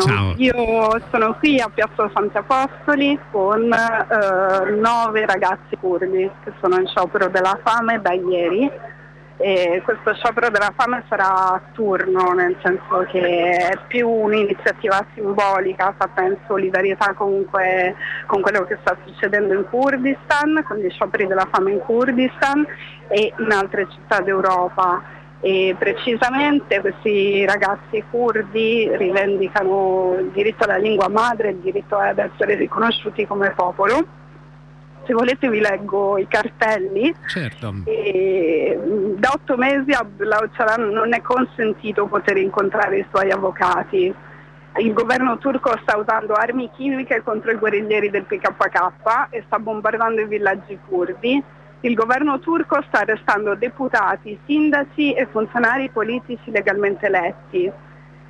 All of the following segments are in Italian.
Ciao. Io sono qui a Piazza Santi Apostoli con eh, nove ragazzi curdi che sono in sciopero della fame da ieri e questo sciopero della fame sarà a turno, nel senso che è più un'iniziativa simbolica fatta in solidarietà comunque con quello che sta succedendo in Kurdistan, con gli scioperi della fame in Kurdistan e in altre città d'Europa. E precisamente questi ragazzi curdi rivendicano il diritto alla lingua madre, il diritto ad essere riconosciuti come popolo se volete vi leggo i cartelli. Certo. E, da otto mesi a Abdullah Öcalan non è consentito poter incontrare i suoi avvocati. Il governo turco sta usando armi chimiche contro i guerriglieri del PKK e sta bombardando i villaggi kurdi. Il governo turco sta arrestando deputati, sindaci e funzionari politici legalmente eletti.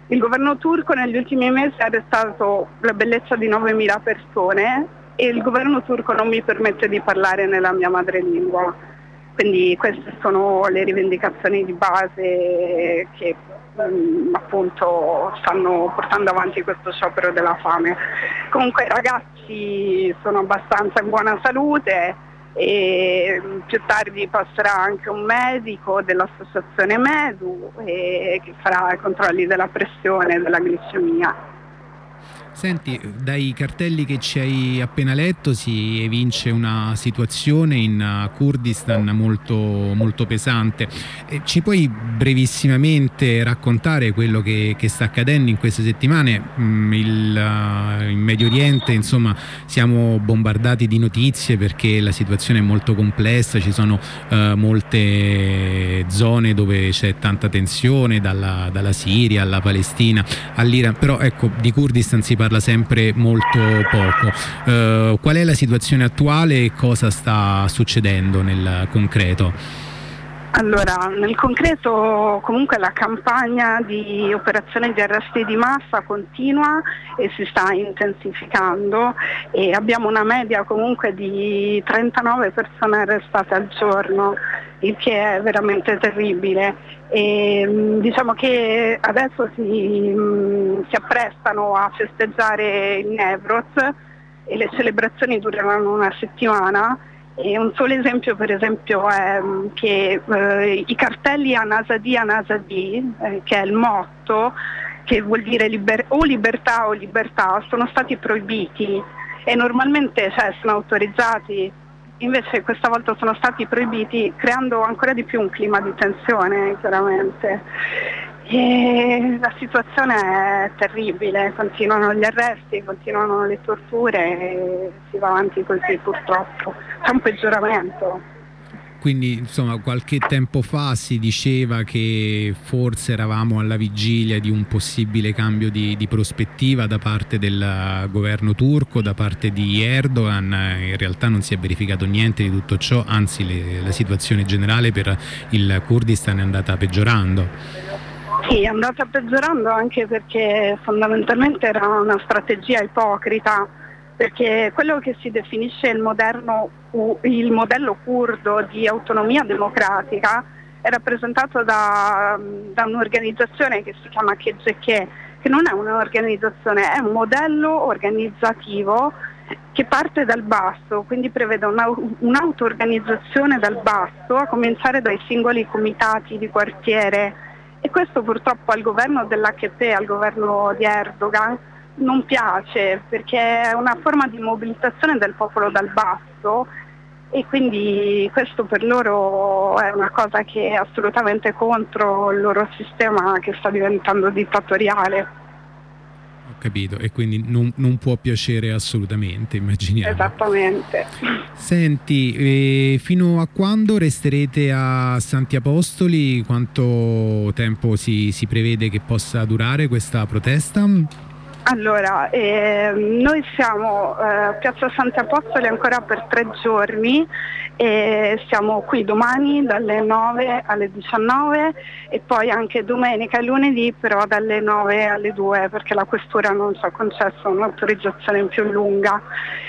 Il governo turco negli ultimi mesi ha arrestato la bellezza di 9.000 persone e il governo turco non mi permette di parlare nella mia madrelingua. Quindi queste sono le rivendicazioni di base che mm, appunto stanno portando avanti questo sciopero della fame. Comunque i ragazzi sono abbastanza in buona salute e mm, più tardi passerà anche un medico dell'associazione Medu che farà i controlli della pressione e della glicemia. Senti, dai cartelli che ci hai appena letto si evince una situazione in uh, Kurdistan molto, molto pesante. Ci puoi brevissimamente raccontare quello che, che sta accadendo in queste settimane? Mm, il, in Medio Oriente insomma siamo bombardati di notizie perché la situazione è molto complessa, ci sono uh, molte zone dove c'è tanta tensione, dalla, dalla Siria alla Palestina all'Iran, però ecco di Kurdistan si parla sempre molto poco. Uh, qual è la situazione attuale e cosa sta succedendo nel concreto? Allora, nel concreto comunque la campagna di operazione di arresti di massa continua e si sta intensificando e abbiamo una media comunque di 39 persone arrestate al giorno, il che è veramente terribile. E, mm, diciamo che adesso si, mm, si apprestano a festeggiare il Nevroz e le celebrazioni dureranno una settimana e un solo esempio per esempio è mm, che eh, i cartelli Anasadi Anasadi, eh, che è il motto, che vuol dire liber- o libertà o libertà, sono stati proibiti e normalmente cioè, sono autorizzati, invece questa volta sono stati proibiti creando ancora di più un clima di tensione chiaramente. E la situazione è terribile, continuano gli arresti, continuano le torture e si va avanti così purtroppo. C'è un peggioramento. Quindi insomma qualche tempo fa si diceva che forse eravamo alla vigilia di un possibile cambio di, di prospettiva da parte del governo turco, da parte di Erdogan, in realtà non si è verificato niente di tutto ciò, anzi le, la situazione generale per il Kurdistan è andata peggiorando. Sì, è andata peggiorando anche perché fondamentalmente era una strategia ipocrita, perché quello che si definisce il, moderno, il modello curdo di autonomia democratica è rappresentato da, da un'organizzazione che si chiama Kejeke, che non è un'organizzazione, è un modello organizzativo che parte dal basso, quindi prevede un'auto-organizzazione dal basso, a cominciare dai singoli comitati di quartiere e questo purtroppo al governo dell'HP, al governo di Erdogan, non piace perché è una forma di mobilitazione del popolo dal basso e quindi questo per loro è una cosa che è assolutamente contro il loro sistema che sta diventando dittatoriale capito, e quindi non, non, può piacere assolutamente, immaginiamo. Esattamente. Senti, eh, fino a quando resterete a Santi Apostoli? Quanto tempo si, si prevede che possa durare questa protesta? Allora, eh, noi siamo eh, a Piazza Santi Apostoli ancora per tre giorni e siamo qui domani dalle 9 alle 19 e poi anche domenica e lunedì però dalle 9 alle 2 perché la questura non ci ha concesso un'autorizzazione più lunga.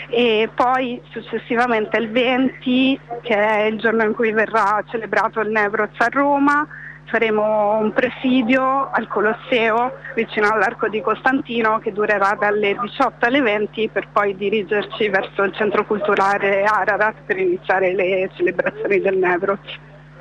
E poi successivamente il 20 che è il giorno in cui verrà celebrato il Nevroz a Roma faremo un presidio al Colosseo vicino all'Arco di Costantino che durerà dalle 18 alle 20 per poi dirigerci verso il centro culturale Ararat per iniziare le celebrazioni del Nevroz.